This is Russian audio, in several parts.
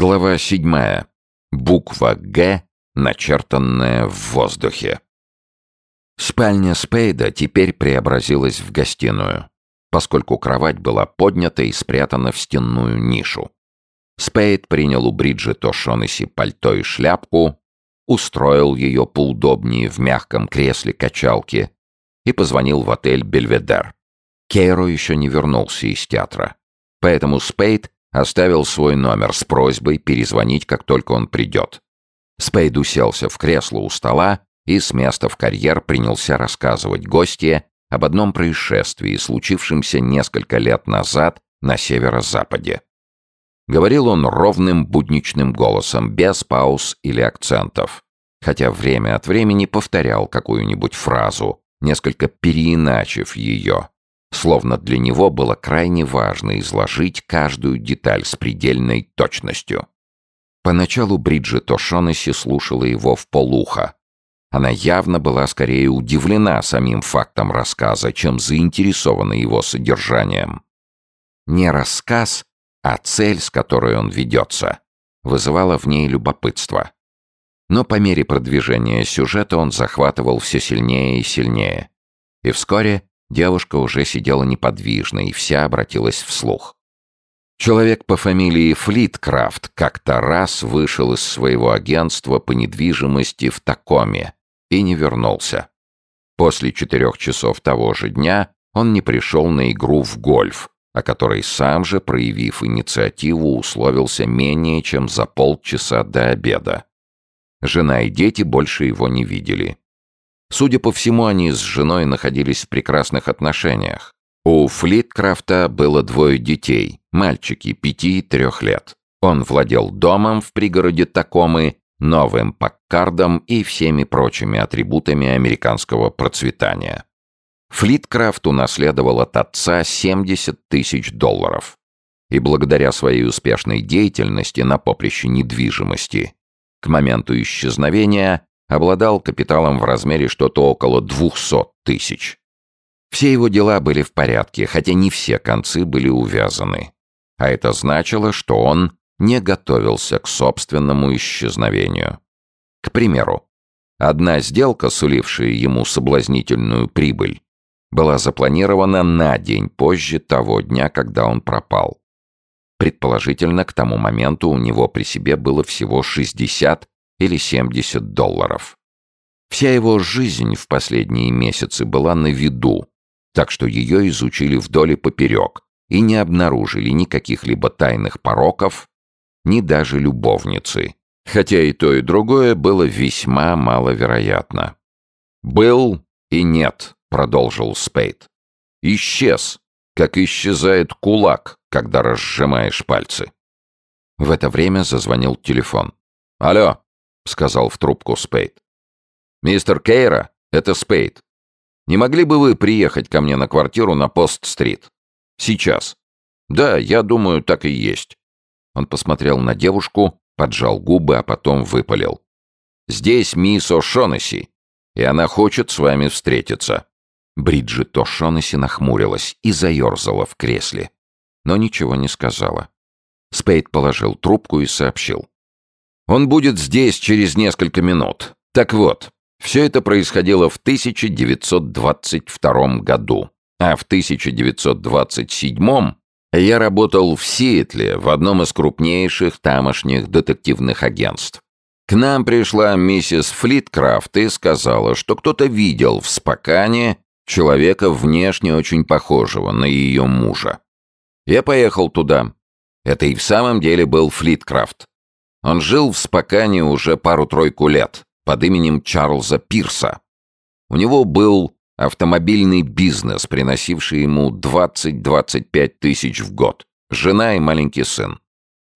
Глава седьмая. Буква «Г», начертанная в воздухе. Спальня Спейда теперь преобразилась в гостиную, поскольку кровать была поднята и спрятана в стенную нишу. Спейд принял у Бриджит О'Шонесси пальто и шляпку, устроил ее поудобнее в мягком кресле качалки и позвонил в отель «Бельведер». Кейро еще не вернулся из театра, поэтому Спейд Оставил свой номер с просьбой перезвонить, как только он придет. Спейд уселся в кресло у стола и с места в карьер принялся рассказывать гостье об одном происшествии, случившемся несколько лет назад на северо-западе. Говорил он ровным будничным голосом, без пауз или акцентов, хотя время от времени повторял какую-нибудь фразу, несколько переиначив ее, словно для него было крайне важно изложить каждую деталь с предельной точностью. Поначалу Бриджит О'Шонесси слушала его в полуха. Она явно была скорее удивлена самим фактом рассказа, чем заинтересована его содержанием. Не рассказ, а цель, с которой он ведется, вызывала в ней любопытство. Но по мере продвижения сюжета он захватывал все сильнее и сильнее. И вскоре Девушка уже сидела неподвижно и вся обратилась вслух. Человек по фамилии Флиткрафт как-то раз вышел из своего агентства по недвижимости в Такоме и не вернулся. После четырех часов того же дня он не пришел на игру в гольф, о которой сам же, проявив инициативу, условился менее чем за полчаса до обеда. Жена и дети больше его не видели. Судя по всему, они с женой находились в прекрасных отношениях. У Флиткрафта было двое детей, мальчики пяти и трех лет. Он владел домом в пригороде Такомы, новым Паккардом и всеми прочими атрибутами американского процветания. Флиткрафт унаследовал от отца 70 тысяч долларов. И благодаря своей успешной деятельности на поприще недвижимости, к моменту исчезновения обладал капиталом в размере что-то около 200 тысяч. Все его дела были в порядке, хотя не все концы были увязаны. А это значило, что он не готовился к собственному исчезновению. К примеру, одна сделка, сулившая ему соблазнительную прибыль, была запланирована на день позже того дня, когда он пропал. Предположительно, к тому моменту у него при себе было всего 60 или 70 долларов. Вся его жизнь в последние месяцы была на виду, так что ее изучили вдоль и поперек и не обнаружили никаких либо тайных пороков, ни даже любовницы, хотя и то, и другое было весьма маловероятно. «Был и нет», — продолжил Спейд. «Исчез, как исчезает кулак, когда разжимаешь пальцы». В это время зазвонил телефон. «Алло!» — сказал в трубку Спейд. «Мистер Кейра, это Спейд. Не могли бы вы приехать ко мне на квартиру на Пост-стрит? Сейчас. Да, я думаю, так и есть». Он посмотрел на девушку, поджал губы, а потом выпалил. «Здесь мисс О'Шонесси, и она хочет с вами встретиться». Бриджит О'Шонесси нахмурилась и заерзала в кресле, но ничего не сказала. Спейд положил трубку и сообщил. Он будет здесь через несколько минут. Так вот, все это происходило в 1922 году. А в 1927 я работал в Сиэтле в одном из крупнейших тамошних детективных агентств. К нам пришла миссис Флиткрафт и сказала, что кто-то видел в Спокане человека внешне очень похожего на ее мужа. Я поехал туда. Это и в самом деле был Флиткрафт. Он жил в Спокане уже пару-тройку лет под именем Чарльза Пирса. У него был автомобильный бизнес, приносивший ему 20-25 тысяч в год, жена и маленький сын.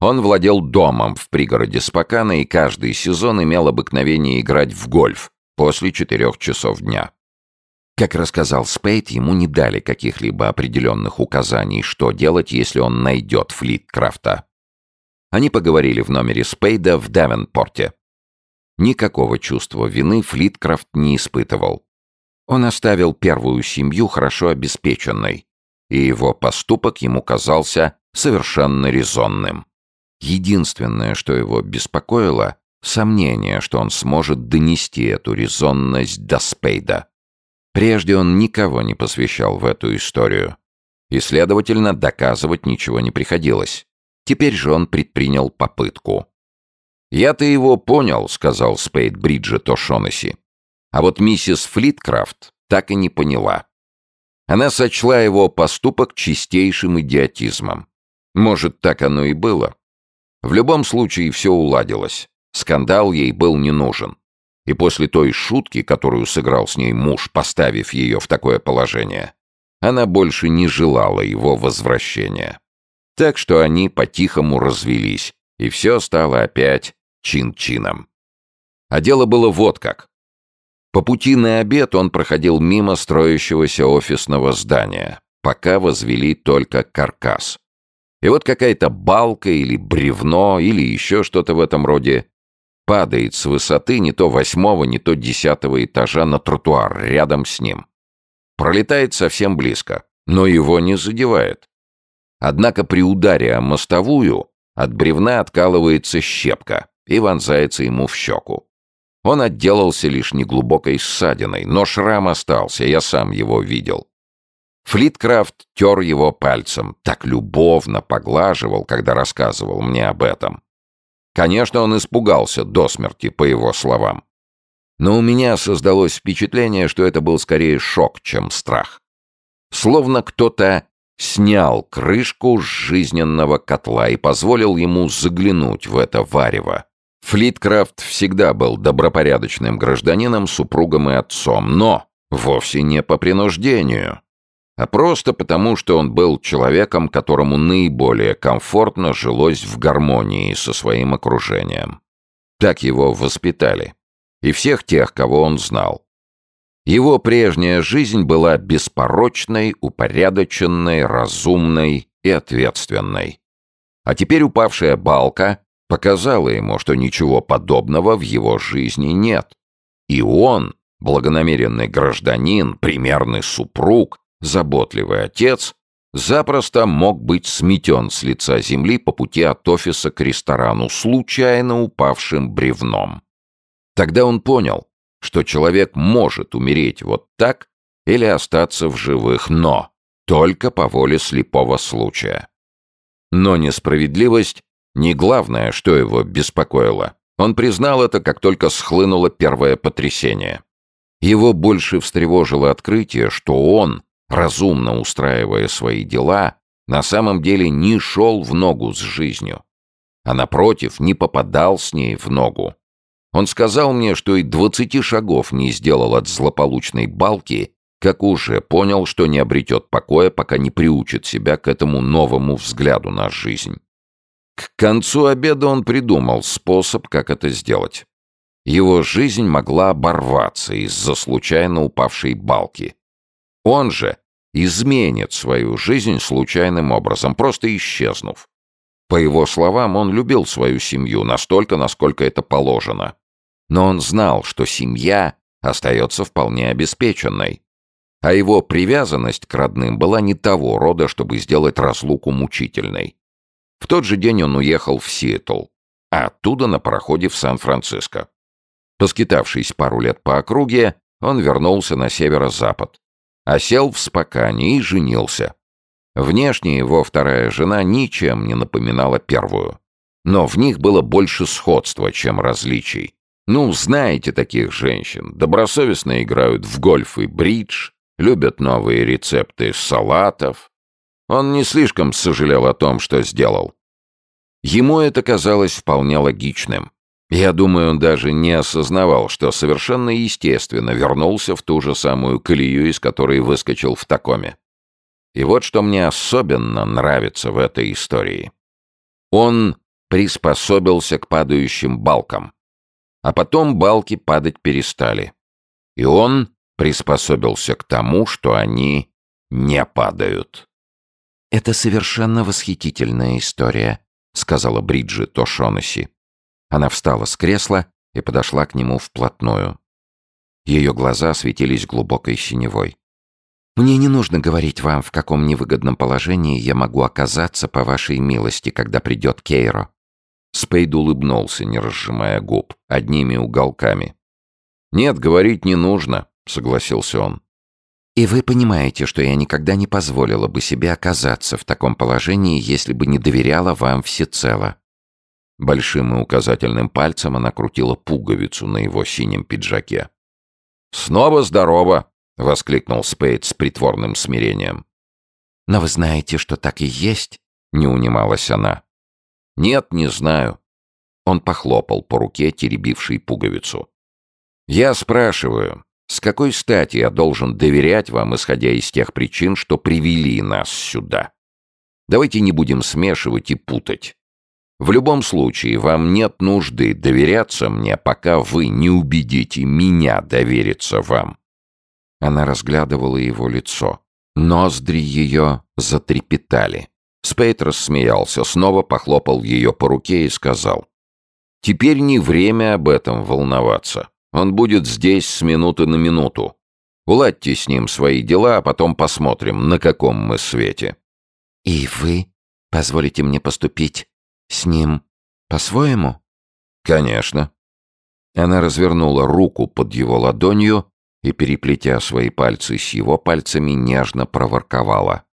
Он владел домом в пригороде Спокана и каждый сезон имел обыкновение играть в гольф после четырех часов дня. Как рассказал Спейд, ему не дали каких-либо определенных указаний, что делать, если он найдет Флиткрафта. Они поговорили в номере Спейда в Давенпорте. Никакого чувства вины Флиткрафт не испытывал. Он оставил первую семью хорошо обеспеченной, и его поступок ему казался совершенно резонным. Единственное, что его беспокоило — сомнение, что он сможет донести эту резонность до Спейда. Прежде он никого не посвящал в эту историю. И, следовательно, доказывать ничего не приходилось. Теперь же он предпринял попытку. «Я-то его понял», — сказал Спейд Бриджет О'Шонесси. А вот миссис Флиткрафт так и не поняла. Она сочла его поступок чистейшим идиотизмом. Может, так оно и было. В любом случае все уладилось. Скандал ей был не нужен. И после той шутки, которую сыграл с ней муж, поставив ее в такое положение, она больше не желала его возвращения. Так что они по-тихому развелись, и все стало опять чин-чином. А дело было вот как. По пути на обед он проходил мимо строящегося офисного здания, пока возвели только каркас. И вот какая-то балка или бревно или еще что-то в этом роде падает с высоты не то восьмого, не то десятого этажа на тротуар рядом с ним. Пролетает совсем близко, но его не задевает. Однако при ударе о мостовую от бревна откалывается щепка и вонзается ему в щеку. Он отделался лишь неглубокой ссадиной, но шрам остался, я сам его видел. Флиткрафт тер его пальцем, так любовно поглаживал, когда рассказывал мне об этом. Конечно, он испугался до смерти, по его словам. Но у меня создалось впечатление, что это был скорее шок, чем страх. Словно кто-то снял крышку с жизненного котла и позволил ему заглянуть в это варево. Флиткрафт всегда был добропорядочным гражданином, супругом и отцом, но вовсе не по принуждению, а просто потому, что он был человеком, которому наиболее комфортно жилось в гармонии со своим окружением. Так его воспитали. И всех тех, кого он знал. Его прежняя жизнь была беспорочной, упорядоченной, разумной и ответственной. А теперь упавшая балка показала ему, что ничего подобного в его жизни нет. И он, благонамеренный гражданин, примерный супруг, заботливый отец, запросто мог быть сметен с лица земли по пути от офиса к ресторану случайно упавшим бревном. Тогда он понял, что человек может умереть вот так или остаться в живых, но только по воле слепого случая. Но несправедливость не главное, что его беспокоило. Он признал это, как только схлынуло первое потрясение. Его больше встревожило открытие, что он, разумно устраивая свои дела, на самом деле не шел в ногу с жизнью, а напротив, не попадал с ней в ногу. Он сказал мне, что и двадцати шагов не сделал от злополучной балки, как уже понял, что не обретет покоя, пока не приучит себя к этому новому взгляду на жизнь. К концу обеда он придумал способ, как это сделать. Его жизнь могла оборваться из-за случайно упавшей балки. Он же изменит свою жизнь случайным образом, просто исчезнув. По его словам, он любил свою семью настолько, насколько это положено. Но он знал, что семья остается вполне обеспеченной. А его привязанность к родным была не того рода, чтобы сделать разлуку мучительной. В тот же день он уехал в Сиэтл, а оттуда на пароходе в Сан-Франциско. Поскитавшись пару лет по округе, он вернулся на северо-запад, осел в Спокане и женился. Внешне его вторая жена ничем не напоминала первую. Но в них было больше сходства, чем различий. Ну, знаете таких женщин. Добросовестно играют в гольф и бридж, любят новые рецепты салатов, он не слишком сожалел о том, что сделал. Ему это казалось вполне логичным. Я думаю, он даже не осознавал, что совершенно естественно вернулся в ту же самую колею, из которой выскочил в Такоме. И вот что мне особенно нравится в этой истории. Он приспособился к падающим балкам. А потом балки падать перестали. И он приспособился к тому, что они не падают. «Это совершенно восхитительная история», — сказала Бриджит О'Шонесси. Она встала с кресла и подошла к нему вплотную. Ее глаза светились глубокой синевой. «Мне не нужно говорить вам, в каком невыгодном положении я могу оказаться по вашей милости, когда придет Кейро. Спейд улыбнулся, не разжимая губ, одними уголками. «Нет, говорить не нужно», — согласился он. «И вы понимаете, что я никогда не позволила бы себе оказаться в таком положении, если бы не доверяла вам всецело». Большим и указательным пальцем она крутила пуговицу на его синем пиджаке. «Снова здорово!» — воскликнул Спейд с притворным смирением. «Но вы знаете, что так и есть?» — не унималась она. «Нет, не знаю». Он похлопал по руке, теребившей пуговицу. «Я спрашиваю, с какой стати я должен доверять вам, исходя из тех причин, что привели нас сюда? Давайте не будем смешивать и путать. В любом случае, вам нет нужды доверяться мне, пока вы не убедите меня довериться вам». Она разглядывала его лицо. Ноздри ее затрепетали. Спейт рассмеялся, снова похлопал ее по руке и сказал. «Теперь не время об этом волноваться. Он будет здесь с минуты на минуту. Уладьте с ним свои дела, а потом посмотрим, на каком мы свете». «И вы позволите мне поступить с ним по-своему?» «Конечно». Она развернула руку под его ладонью и, переплетя свои пальцы с его пальцами, нежно проворковала.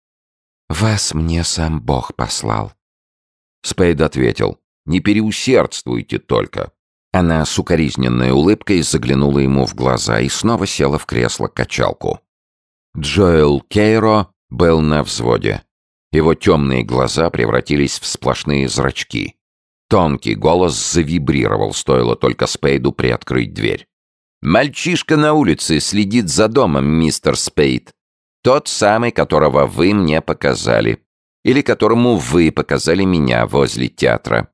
«Вас мне сам Бог послал». Спейд ответил, «Не переусердствуйте только». Она с укоризненной улыбкой заглянула ему в глаза и снова села в кресло-качалку. Джоэл Кейро был на взводе. Его темные глаза превратились в сплошные зрачки. Тонкий голос завибрировал, стоило только Спейду приоткрыть дверь. «Мальчишка на улице следит за домом, мистер Спейд. Тот самый, которого вы мне показали. Или которому вы показали меня возле театра.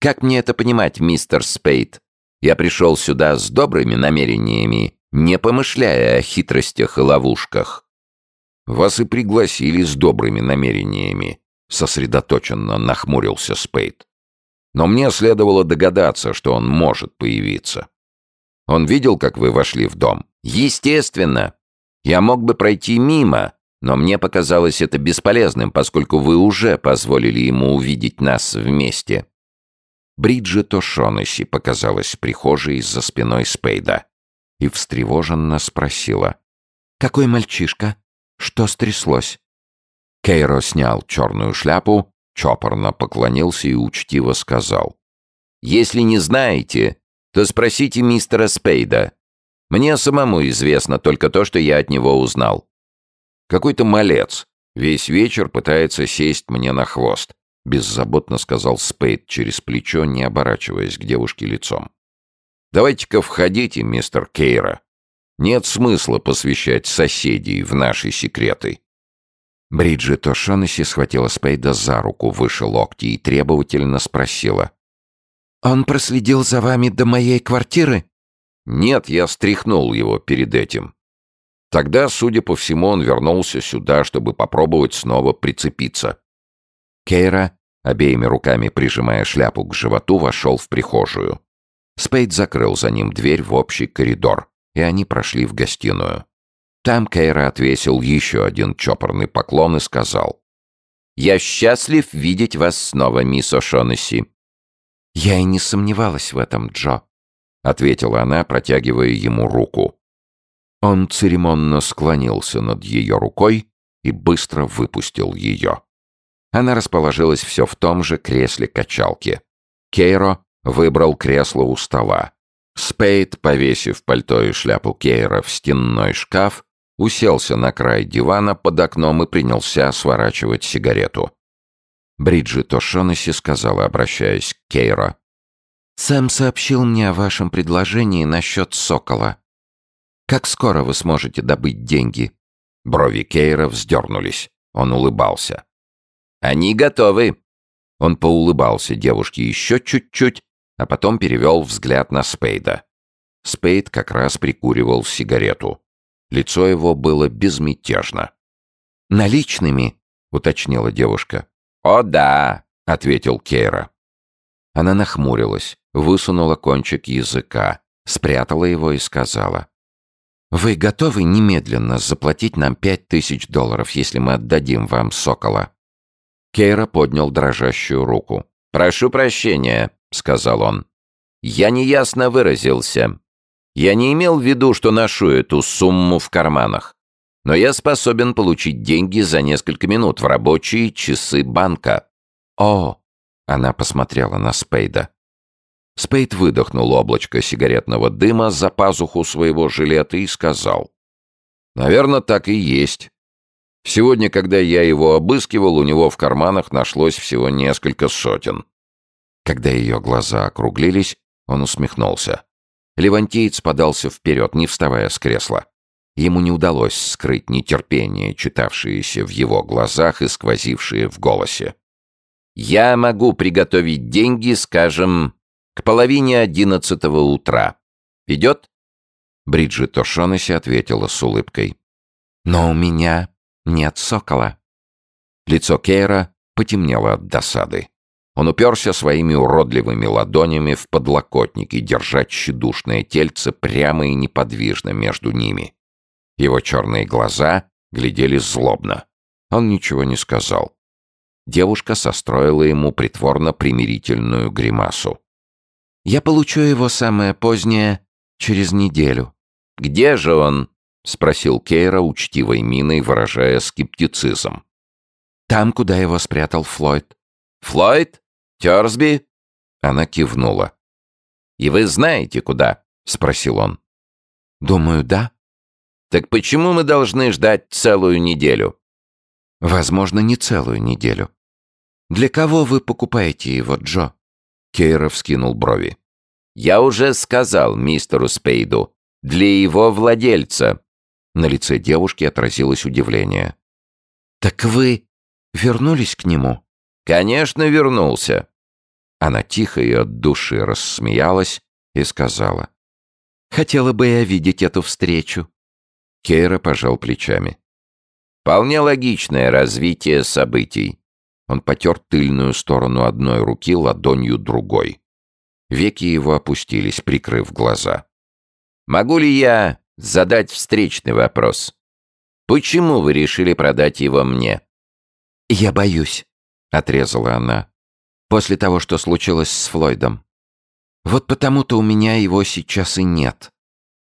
Как мне это понимать, мистер Спейд? Я пришел сюда с добрыми намерениями, не помышляя о хитростях и ловушках. Вас и пригласили с добрыми намерениями, сосредоточенно нахмурился Спейд. Но мне следовало догадаться, что он может появиться. Он видел, как вы вошли в дом? Естественно, я мог бы пройти мимо, но мне показалось это бесполезным, поскольку вы уже позволили ему увидеть нас вместе». Бриджит О'Шонесси показалась в прихожей за спиной Спейда и встревоженно спросила. «Какой мальчишка? Что стряслось?» Кейро снял черную шляпу, чопорно поклонился и учтиво сказал. «Если не знаете, то спросите мистера Спейда. Мне самому известно только то, что я от него узнал. Какой-то малец весь вечер пытается сесть мне на хвост, беззаботно сказал Спейд через плечо, не оборачиваясь к девушке лицом. Давайте-ка входите, мистер Кейра. Нет смысла посвящать соседей в наши секреты. Бриджит О'Шонесси схватила Спейда за руку выше локти и требовательно спросила. «Он проследил за вами до моей квартиры?» Нет, я стряхнул его перед этим. Тогда, судя по всему, он вернулся сюда, чтобы попробовать снова прицепиться. Кейра, обеими руками прижимая шляпу к животу, вошел в прихожую. Спейд закрыл за ним дверь в общий коридор, и они прошли в гостиную. Там Кейра отвесил еще один чопорный поклон и сказал. «Я счастлив видеть вас снова, мисс О'Шонесси». «Я и не сомневалась в этом, Джо», — ответила она, протягивая ему руку. Он церемонно склонился над ее рукой и быстро выпустил ее. Она расположилась все в том же кресле-качалке. Кейро выбрал кресло у стола. Спейд, повесив пальто и шляпу Кейра в стенной шкаф, уселся на край дивана под окном и принялся сворачивать сигарету. Бриджит О'Шонесси сказала, обращаясь к Кейро. Сэм сообщил мне о вашем предложении насчет сокола. Как скоро вы сможете добыть деньги?» Брови Кейра вздернулись. Он улыбался. «Они готовы!» Он поулыбался девушке еще чуть-чуть, а потом перевел взгляд на Спейда. Спейд как раз прикуривал сигарету. Лицо его было безмятежно. «Наличными?» — уточнила девушка. «О да!» — ответил Кейра. Она нахмурилась высунула кончик языка, спрятала его и сказала. «Вы готовы немедленно заплатить нам пять тысяч долларов, если мы отдадим вам сокола?» Кейра поднял дрожащую руку. «Прошу прощения. — сказал он. «Я неясно выразился. Я не имел в виду, что ношу эту сумму в карманах. Но я способен получить деньги за несколько минут в рабочие часы банка». «О!» — она посмотрела на Спейда. Спейд выдохнул облачко сигаретного дыма за пазуху своего жилета и сказал. «Наверное, так и есть. Сегодня, когда я его обыскивал, у него в карманах нашлось всего несколько сотен». Когда ее глаза округлились, он усмехнулся. Левантеец подался вперед, не вставая с кресла. Ему не удалось скрыть нетерпение, читавшееся в его глазах и сквозившее в голосе. «Я могу приготовить деньги, скажем, к половине одиннадцатого утра. Идет?» Бриджит Ошонесси ответила с улыбкой. «Но у меня нет сокола». Лицо Кейра потемнело от досады. Он уперся своими уродливыми ладонями в подлокотники, держа тщедушное тельце прямо и неподвижно между ними. Его черные глаза глядели злобно. Он ничего не сказал. Девушка состроила ему притворно-примирительную гримасу. «Я получу его самое позднее через неделю». «Где же он?» — спросил Кейра учтивой миной, выражая скептицизм. «Там, куда его спрятал Флойд». «Флойд? Терсби?» Она кивнула. «И вы знаете, куда?» — спросил он. «Думаю, да». «Так почему мы должны ждать целую неделю?» «Возможно, не целую неделю. Для кого вы покупаете его, Джо?» Кейра вскинул брови. «Я уже сказал мистеру Спейду. Для его владельца». На лице девушки отразилось удивление. «Так вы вернулись к нему?» «Конечно, вернулся». Она тихо и от души рассмеялась и сказала. «Хотела бы я видеть эту встречу». Кейра пожал плечами. «Вполне логичное развитие событий». Он потер тыльную сторону одной руки ладонью другой. Веки его опустились, прикрыв глаза. «Могу ли я задать встречный вопрос? Почему вы решили продать его мне?» «Я боюсь», — отрезала она. «После того, что случилось с Флойдом. Вот потому-то у меня его сейчас и нет.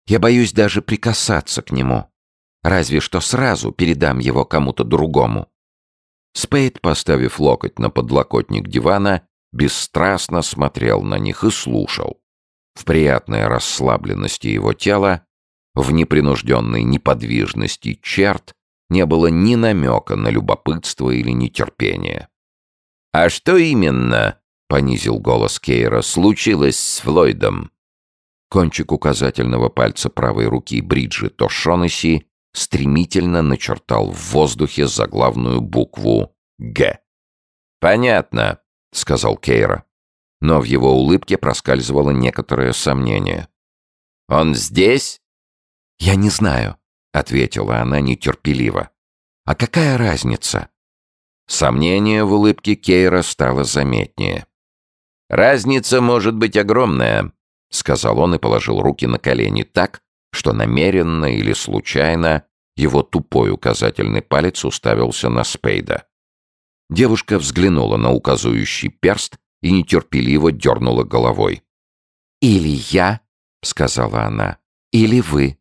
Я боюсь даже прикасаться к нему. Разве что сразу передам его кому-то другому». Спейд, поставив локоть на подлокотник дивана, бесстрастно смотрел на них и слушал. В приятной расслабленности его тела, в непринужденной неподвижности черт, не было ни намека на любопытство или нетерпение. «А что именно?» — понизил голос Кейра. «Случилось с Флойдом?» Кончик указательного пальца правой руки Бриджит О'Шонесси стремительно начертал в воздухе заглавную букву «Г». «Понятно», — сказал Кейра. Но в его улыбке проскальзывало некоторое сомнение. «Он здесь?» «Я не знаю», — ответила она нетерпеливо. «А какая разница?» Сомнение в улыбке Кейра стало заметнее. «Разница может быть огромная», — сказал он и положил руки на колени так, что намеренно или случайно его тупой указательный палец уставился на Спейда. Девушка взглянула на указующий перст и нетерпеливо дернула головой. «Или я», — сказала она, — «или вы».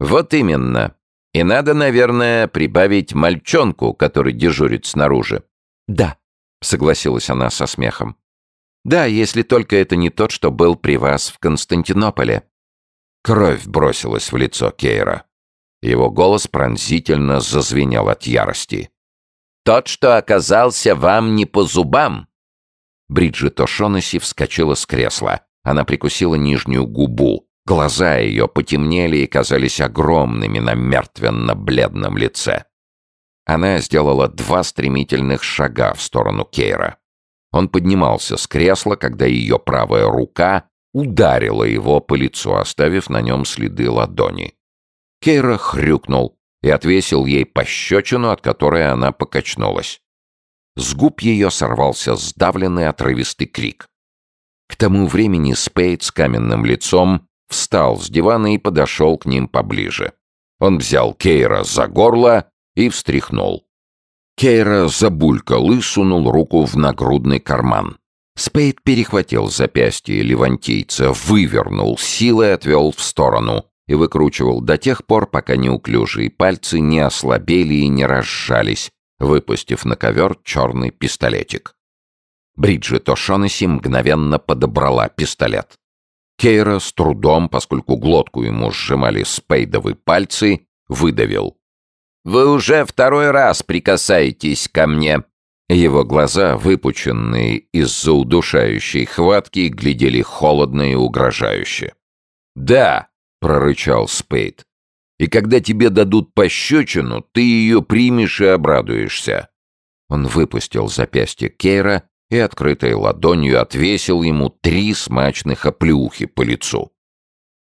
«Вот именно», и надо, наверное, прибавить мальчонку, который дежурит снаружи. Да, согласилась она со смехом. Да, если только это не тот, что был при вас в Константинополе. Кровь бросилась в лицо Кейра. Его голос пронзительно зазвенел от ярости. «Тот, что оказался вам не по зубам!» Бриджит О'Шонесси вскочила с кресла. Она прикусила нижнюю губу, Глаза ее потемнели и казались огромными на мертвенно-бледном лице. Она сделала два стремительных шага в сторону Кейра. Он поднимался с кресла, когда ее правая рука ударила его по лицу, оставив на нем следы ладони. Кейра хрюкнул и отвесил ей пощечину, от которой она покачнулась. С губ ее сорвался сдавленный отрывистый крик. К тому времени Спейд с каменным лицом встал с дивана и подошел к ним поближе. Он взял Кейра за горло и встряхнул. Кейра забулькал и сунул руку в нагрудный карман. Спейд перехватил запястье левантийца, вывернул силой, отвел в сторону и выкручивал до тех пор, пока неуклюжие пальцы не ослабели и не разжались, выпустив на ковер черный пистолетик. Бриджит О'Шонесси мгновенно подобрала пистолет. Кейра с трудом, поскольку глотку ему сжимали спейдовые пальцы, выдавил. «Вы уже второй раз прикасаетесь ко мне!» Его глаза, выпученные из-за удушающей хватки, глядели холодно и угрожающе. «Да!» — прорычал Спейд. «И когда тебе дадут пощечину, ты ее примешь и обрадуешься!» Он выпустил запястье Кейра и открытой ладонью отвесил ему три смачных оплюхи по лицу.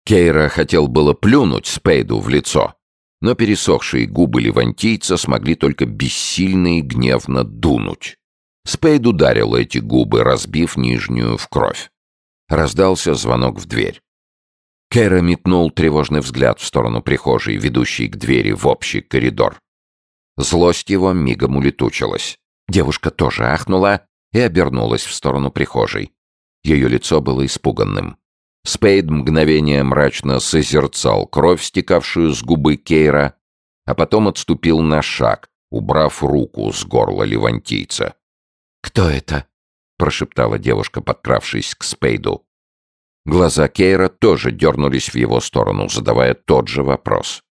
Кейра хотел было плюнуть Спейду в лицо, но пересохшие губы левантийца смогли только бессильно и гневно дунуть. Спейд ударил эти губы, разбив нижнюю в кровь. Раздался звонок в дверь. Кейра метнул тревожный взгляд в сторону прихожей, ведущей к двери в общий коридор. Злость его мигом улетучилась. Девушка тоже ахнула и обернулась в сторону прихожей. Ее лицо было испуганным. Спейд мгновение мрачно созерцал кровь, стекавшую с губы Кейра, а потом отступил на шаг, убрав руку с горла левантийца. «Кто это?» — прошептала девушка, подкравшись к Спейду. Глаза Кейра тоже дернулись в его сторону, задавая тот же вопрос.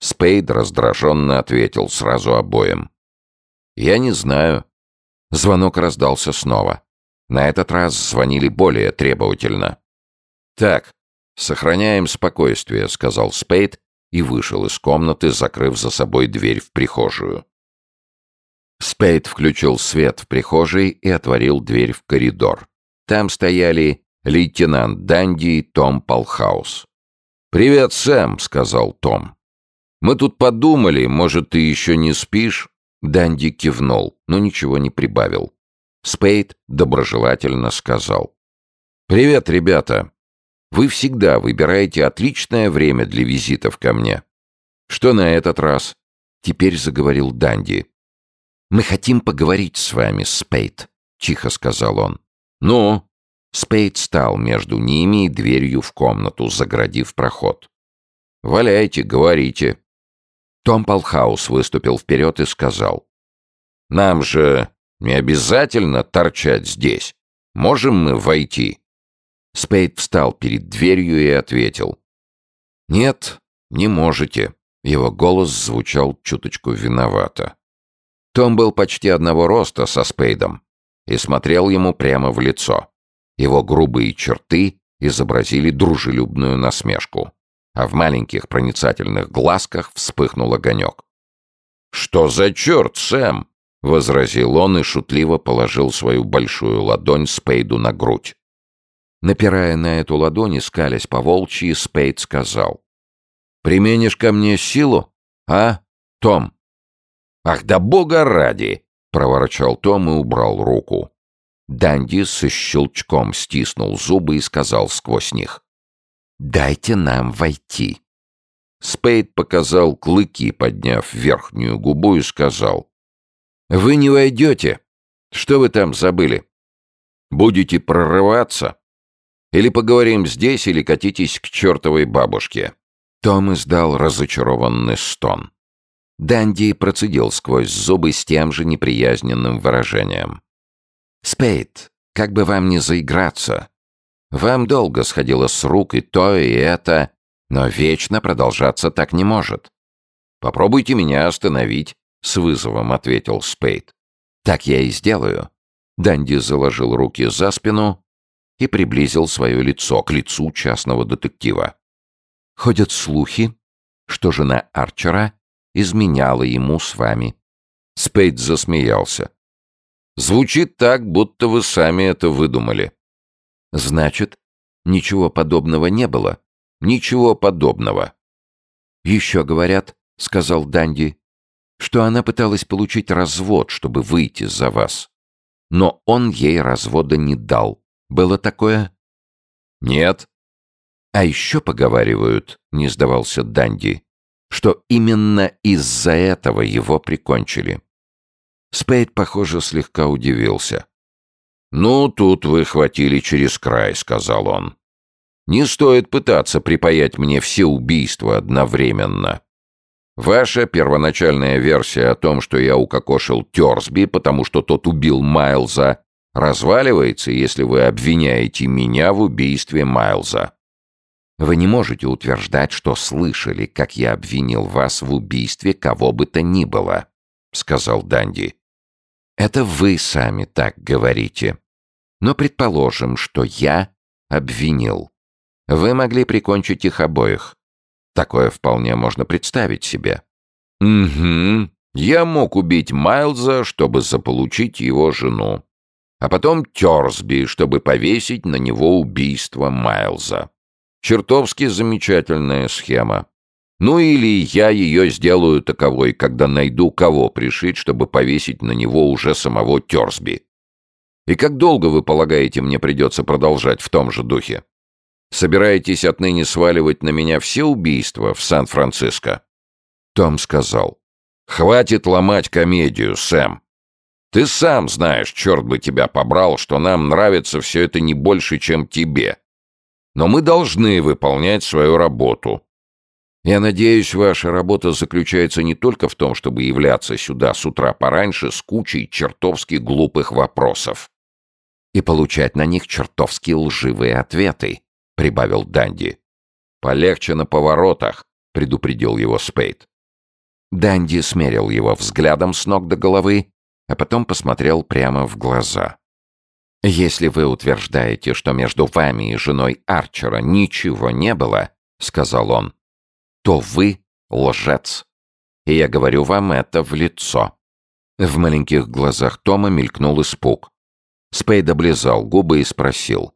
Спейд раздраженно ответил сразу обоим. «Я не знаю. Звонок раздался снова. На этот раз звонили более требовательно. «Так, сохраняем спокойствие», — сказал Спейд и вышел из комнаты, закрыв за собой дверь в прихожую. Спейд включил свет в прихожей и отворил дверь в коридор. Там стояли лейтенант Данди и Том Палхаус. «Привет, Сэм», — сказал Том. «Мы тут подумали, может, ты еще не спишь?» Данди кивнул, но ничего не прибавил. Спейд доброжелательно сказал. «Привет, ребята. Вы всегда выбираете отличное время для визитов ко мне. Что на этот раз?» Теперь заговорил Данди. «Мы хотим поговорить с вами, Спейд», — тихо сказал он. «Ну?» Спейд стал между ними и дверью в комнату, заградив проход. «Валяйте, говорите», том Палхаус выступил вперед и сказал. «Нам же не обязательно торчать здесь. Можем мы войти?» Спейд встал перед дверью и ответил. «Нет, не можете». Его голос звучал чуточку виновато. Том был почти одного роста со Спейдом и смотрел ему прямо в лицо. Его грубые черты изобразили дружелюбную насмешку а в маленьких проницательных глазках вспыхнул огонек. «Что за черт, Сэм?» — возразил он и шутливо положил свою большую ладонь Спейду на грудь. Напирая на эту ладонь и скалясь по волчьи, Спейд сказал. «Применишь ко мне силу, а, Том?» «Ах, да бога ради!» — проворчал Том и убрал руку. Данди со щелчком стиснул зубы и сказал сквозь них. «Дайте нам войти». Спейд показал клыки, подняв верхнюю губу, и сказал. «Вы не войдете. Что вы там забыли? Будете прорываться? Или поговорим здесь, или катитесь к чертовой бабушке?» Том издал разочарованный стон. Данди процедил сквозь зубы с тем же неприязненным выражением. «Спейд, как бы вам не заиграться, вам долго сходило с рук и то, и это, но вечно продолжаться так не может. Попробуйте меня остановить, с вызовом ответил Спейд. Так я и сделаю. Данди заложил руки за спину и приблизил свое лицо к лицу частного детектива. Ходят слухи, что жена Арчера изменяла ему с вами. Спейд засмеялся. Звучит так, будто вы сами это выдумали. Значит, ничего подобного не было? Ничего подобного. Еще говорят, сказал Данди, что она пыталась получить развод, чтобы выйти за вас. Но он ей развода не дал. Было такое? Нет. А еще поговаривают, не сдавался Данди, что именно из-за этого его прикончили. Спейд, похоже, слегка удивился. «Ну, тут вы хватили через край», — сказал он. «Не стоит пытаться припаять мне все убийства одновременно. Ваша первоначальная версия о том, что я укокошил Терсби, потому что тот убил Майлза, разваливается, если вы обвиняете меня в убийстве Майлза. Вы не можете утверждать, что слышали, как я обвинил вас в убийстве кого бы то ни было, сказал Данди. Это вы сами так говорите. Но предположим, что я обвинил. Вы могли прикончить их обоих. Такое вполне можно представить себе. Угу. Я мог убить Майлза, чтобы заполучить его жену. А потом Терсби, чтобы повесить на него убийство Майлза. Чертовски замечательная схема. Ну или я ее сделаю таковой, когда найду кого пришить, чтобы повесить на него уже самого Терсби. И как долго, вы полагаете, мне придется продолжать в том же духе? Собираетесь отныне сваливать на меня все убийства в Сан-Франциско?» Том сказал. «Хватит ломать комедию, Сэм. Ты сам знаешь, черт бы тебя побрал, что нам нравится все это не больше, чем тебе. Но мы должны выполнять свою работу. Я надеюсь, ваша работа заключается не только в том, чтобы являться сюда с утра пораньше с кучей чертовски глупых вопросов и получать на них чертовски лживые ответы, — прибавил Данди. «Полегче на поворотах», — предупредил его Спейд. Данди смерил его взглядом с ног до головы, а потом посмотрел прямо в глаза. «Если вы утверждаете, что между вами и женой Арчера ничего не было, — сказал он, — то вы лжец. И я говорю вам это в лицо». В маленьких глазах Тома мелькнул испуг. Спейд облизал губы и спросил.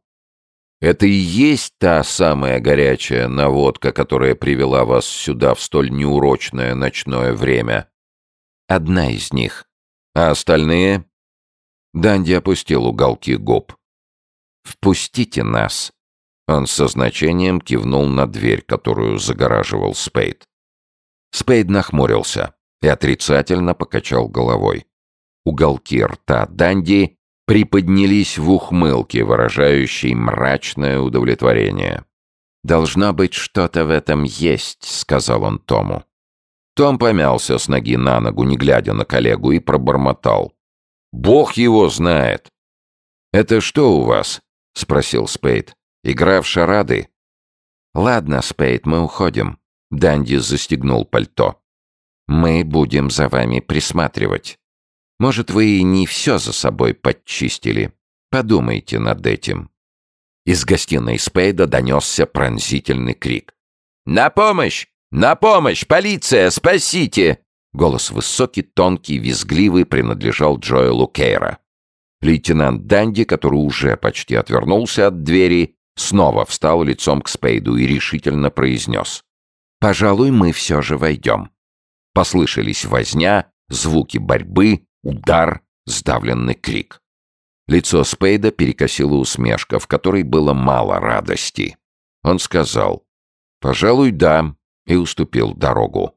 Это и есть та самая горячая наводка, которая привела вас сюда в столь неурочное ночное время. Одна из них. А остальные? Данди опустил уголки губ. «Впустите нас!» Он со значением кивнул на дверь, которую загораживал Спейд. Спейд нахмурился и отрицательно покачал головой. Уголки рта Данди приподнялись в ухмылке, выражающей мрачное удовлетворение. «Должно быть, что-то в этом есть», — сказал он Тому. Том помялся с ноги на ногу, не глядя на коллегу, и пробормотал. «Бог его знает!» «Это что у вас?» — спросил Спейд. «Игра в шарады?» «Ладно, Спейд, мы уходим». Данди застегнул пальто. «Мы будем за вами присматривать». Может, вы и не все за собой подчистили. Подумайте над этим». Из гостиной Спейда донесся пронзительный крик. «На помощь! На помощь! Полиция! Спасите!» Голос высокий, тонкий, визгливый принадлежал Джоэлу Кейра. Лейтенант Данди, который уже почти отвернулся от двери, снова встал лицом к Спейду и решительно произнес. «Пожалуй, мы все же войдем». Послышались возня, звуки борьбы, Удар, сдавленный крик. Лицо Спейда перекосило усмешка, в которой было мало радости. Он сказал «Пожалуй, да», и уступил дорогу.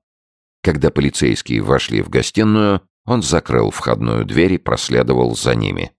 Когда полицейские вошли в гостиную, он закрыл входную дверь и проследовал за ними.